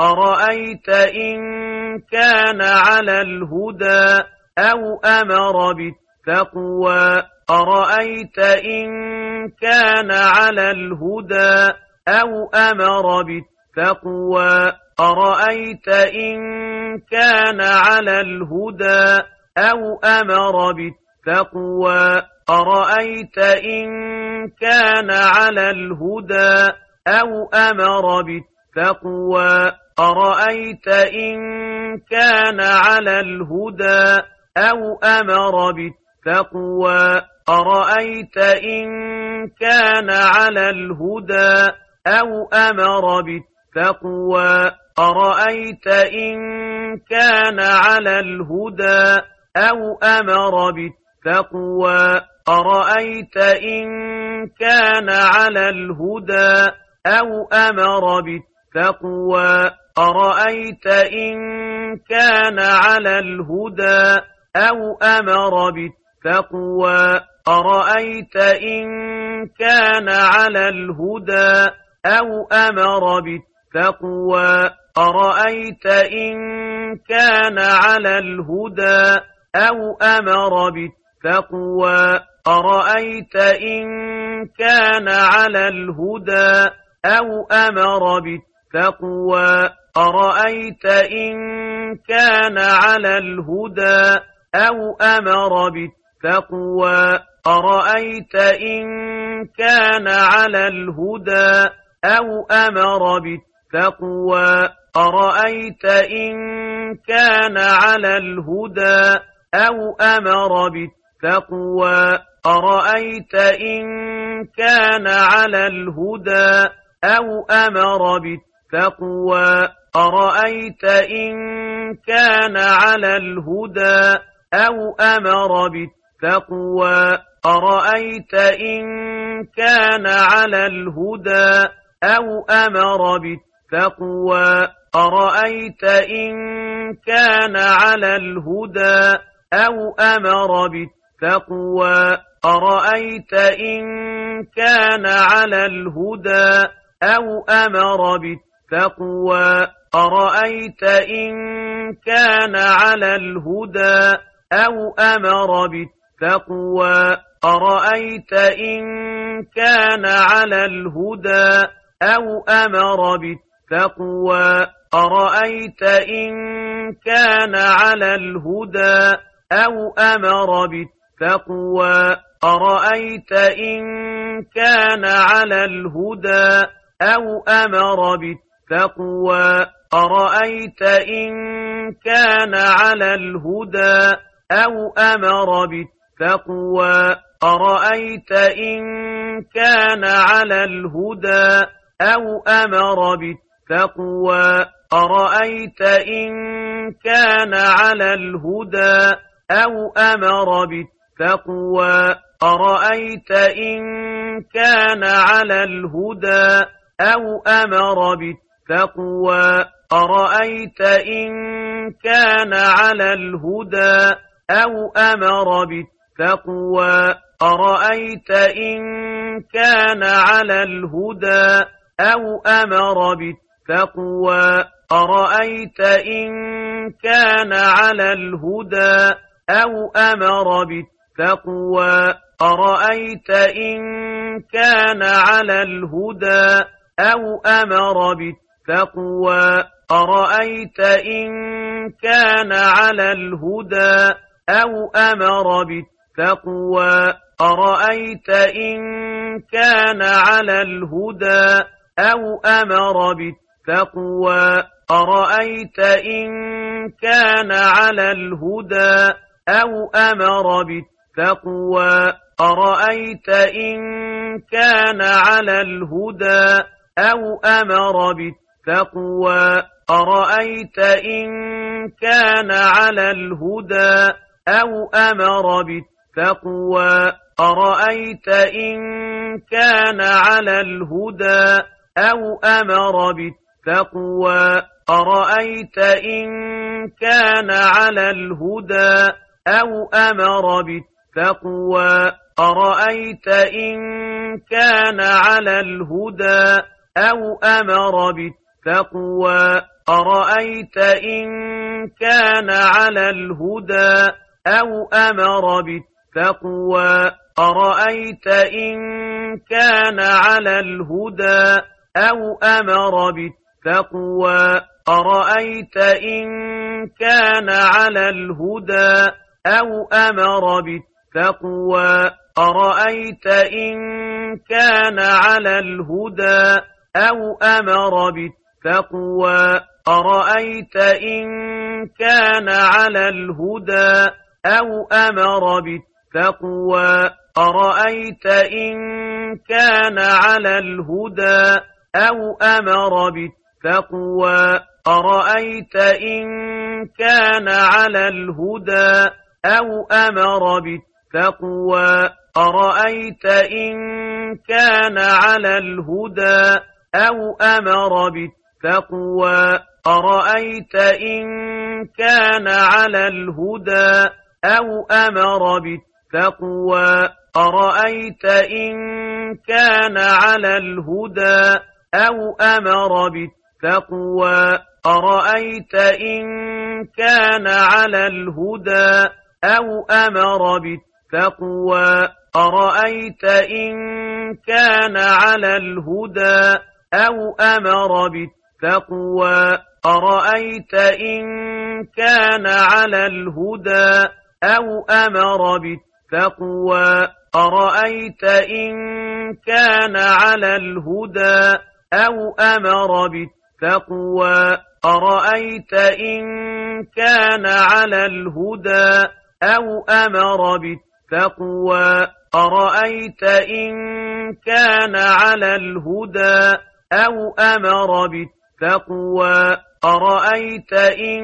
أرأيت إن كان على الهدى أو أمر بالتقوى؟ أرأيت إن كان على الهدى أو أمر بالتقوى؟ أرأيت إن كان على الهدى أو أمر بالتقوى؟ أرأيت إن كان على الهدى أو أمر بالتقوى؟ أرأيت إن كان على الهدى أو أمر بالتقوى؟ أرأيت إن كان على الهدى أو أمر بالتقوى؟ أرأيت إن كان على الهدى أو أمر بالتقوى؟ أرأيت إن كان على الهدى أو أمر بالتقوى؟ أرأيت إن كان على الهدى أو أمر بالتقوى؟ أرأيت إن كان على الهدى أو أمر بالتقوى؟ أرأيت إن كان على الهدى أو أمر بالتقوى؟ أرأيت إن كان على الهدى أو أمر بالتقوى؟ أرأيت إن كان على الهدى أو أمر بالتقوى أرأيت إن كان على الهدى أو أمر بالتقوى أرأيت إن كان على الهدى أو أمر بالتقوى أرأيت إن كان على الهدى أو أمر بالتقوى أرأيت إن كان على الهدى أو أمر بالتقوى أرأيت إن كان على الهدى أو أمر بالتقوى أرأيت إن كان على الهدى أو أمر بالتقوى أرأيت إن كان على الهدى أو أمر بالتقوى أرأيت إن كان على الهدى أو أمر بالتقوى أرأيت إن كان على الهدى أو أمر بالتقوى أرأيت إن كان على الهدى أو أمر بالتقوى أرأيت إن كان على الهدى أو أمر بالتقوى أرأيت إن كان على الهدى أو أمر بالتقوى أرأيت إن كان على الهدى أو أمر بالتقوى أرأيت إن كان على الهدى أو أمر بالتقوى أرأيت إن كان على الهدى أو أمر بالتقوى أرأيت إن كان على الهدى أو أمر بالتقوى أرأيت إن كان على الهدى أو أمر بالتقوى أرأيت إن كان على الهدى أو أمر بالتقوى أرأيت إن كان على الهدى أو أمر بالتقوى أرأيت إن كان على الهدى أو أمر بالتقوى أرأيت إن كان على الهدى أو أمر بالتقوى أرأيت إن كان على الهدى أو أمر بالتقوى أرأيت إن كان على الهدى أو أمر بالتقوى أرأيت إن كان على الهدى أو أمر بالتقوى أرأيت إن كان على الهدى أو أمر بالتقوى أرأيت إن كان على الهدى أو أمر بالتقوى أرأيت إن كان على الهدى أو أمر بالتقوى بالتقوى أرأيت إن كان على الهدى أو أمر بالتقوى أرأيت إن كان على الهدى أو أمر بالتقوى أرأيت إن كان على الهدى أو أمر بالتقوى أرأيت إن كان على الهدى أو أمر بالتقوى أرأيت إن كان على الهدى أو أمر بالتقوى أرأيت إن كان على الهدى أو أمر بالتقوى أرأيت إن كان على الهدى أو أمر بالتقوى أرأيت إن كان على الهدى أو أمر بالتقوى أرأيت إن كان على الهدى أو أمر بالتقوى أرأيت إن كان على الهدى أو أمر بالتقوى أرأيت إن كان على الهدى أو أمر بالتقوى أرأيت إن كان على الهدى أو أمر بالتقوى أرأيت إن كان على الهدى أو أمر بالتقوى أرأيت إن كان على الهدى أو أمر بالتقوى أرأيت إن كان على الهدى أو أمر بالتقوى أرأيت إن كان على الهدى أو أمر بالتقوى أرأيت إن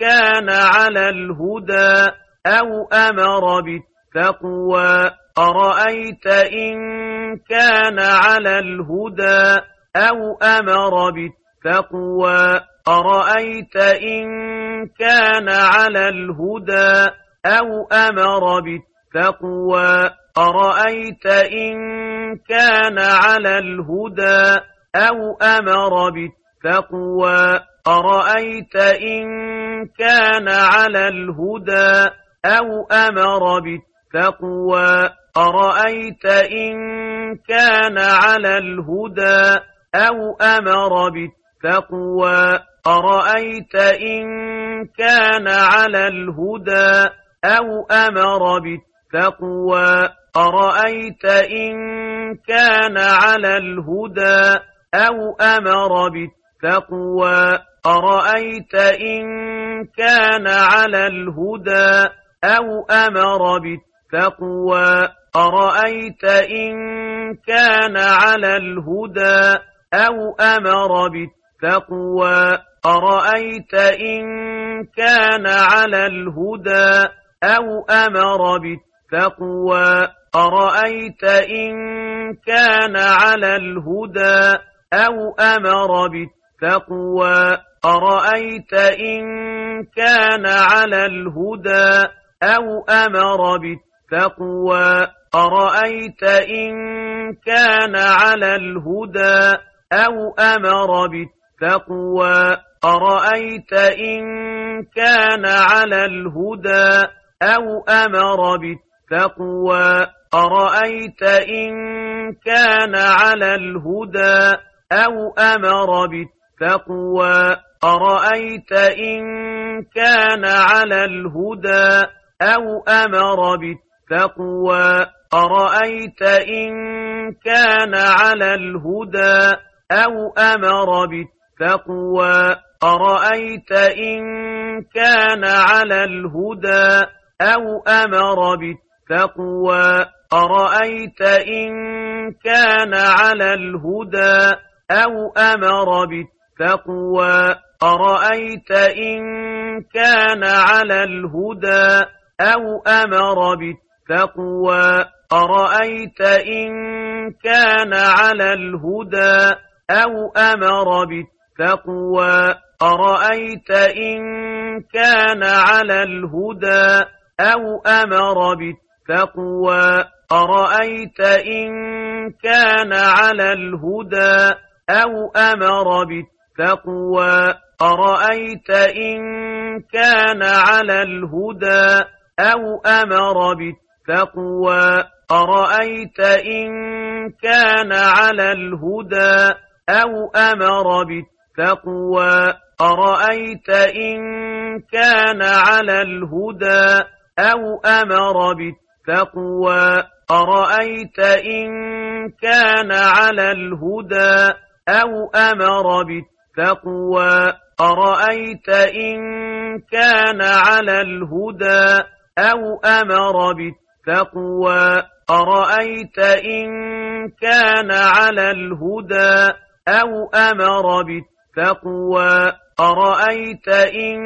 كان على الهدى أو أمر بالتقوى أرأيت إن كان على الهدى أو أمر بالتقوى أرأيت إن كان على الهدى أو أمر بالتقوى أرأيت إن كان على الهدى أو أمر بالتقوى أرأيت إن كان على الهدى أو أمر بالتقوى أرأيت إن كان على الهدى أو أمر بالتقوى أرأيت إن كان على الهدى أو أمر بالتقوى أرأيت إن كان على الهدى أو أمر بالتقوى أرأيت إن كان على الهدى أو أمر بالتقوى أرأيت إن كان على الهدى أو أمر بالتقوى أرأيت إن كان على الهدى أو أمر بالتقوى أرأيت إن كان على الهدى أو أمر بالتقوى أرأيت إن كان على الهدى أو أمر بالتقوى أرأيت إن كان على الهدى أو أمر بالتقوى أرأيت إن كان على الهدى أو أمر بالتقوى أرأيت إن كان على الهدى أو أمر بالتقوى أرأيت إن كان على الهدى أو أمر بالتقوى أرأيت إن كان على الهدى أو أمر بالتقوى أرأيت إن كان على الهدى أو أمر بالتقوى أرأيت إن كان على الهدى أو أمر بالتقوى أرأيت إن كان على الهدى أو أمر بالتقوى أرأيت إن كان على الهدى أو أمر بالتقوى أرأيت إن كان على الهدى أو أمر بالتقوى أرأيت إن كان على الهدى أو أمر بالتقوى بالتقوى أرأيت إن كان على الهدى أو أمر بالتقوى أرأيت إن كان على الهدى أو أمر بالتقوى أرأيت إن كان على الهدى أو أمر بالتقوى أرأيت إن كان على الهدى أو أمر بالتقوى أرأيت إن كان على الهدى أو أمر بالتقوى أرأيت إن كان على الهدى أو أمر بالتقوى أرأيت إن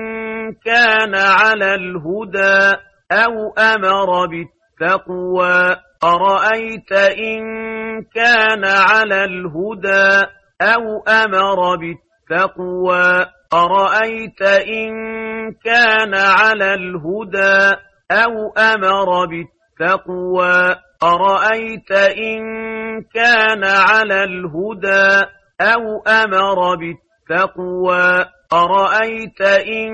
كان على الهدى أو أمر بالتقوى أرأيت إن كان على الهدى أو أمر بالتقوى أرأيت إن كان على الهدى أو أمر بالتقوى أرأيت إن كان على الهدى أو أمر بالتقوى أرأيت إن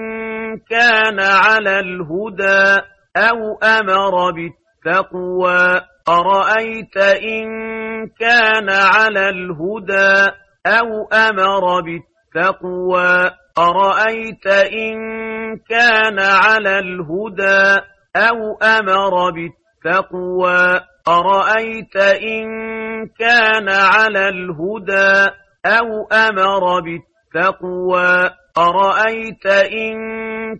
كان على الهدى أو أمر بالتقوى أرأيت إن كان على الهدى أو أمر بالتقوى أرأيت إن كان على الهدى أو أمر بالتقوى أرأيت إن كان على الهدى أو أمر بالتقوى أرأيت إن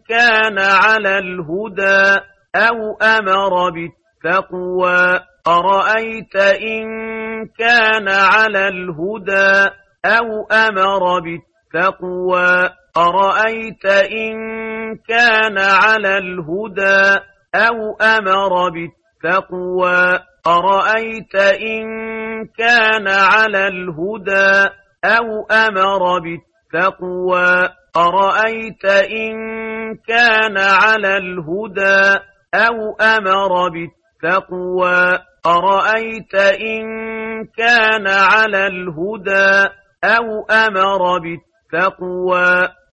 كان على الهدى أو أمر بالتقوى أرأيت إن كان على الهدى أو أمر بالتقوى أرأيت إن كان على الهدى أو أمر بالتقوى أرأيت إن كان على الهدى أو أمر بالتقوى أرأيت إن كان على الهدى أو أمر بالتقوى أرأيت إن كان على الهدى أو أمر بالتقوى التقوى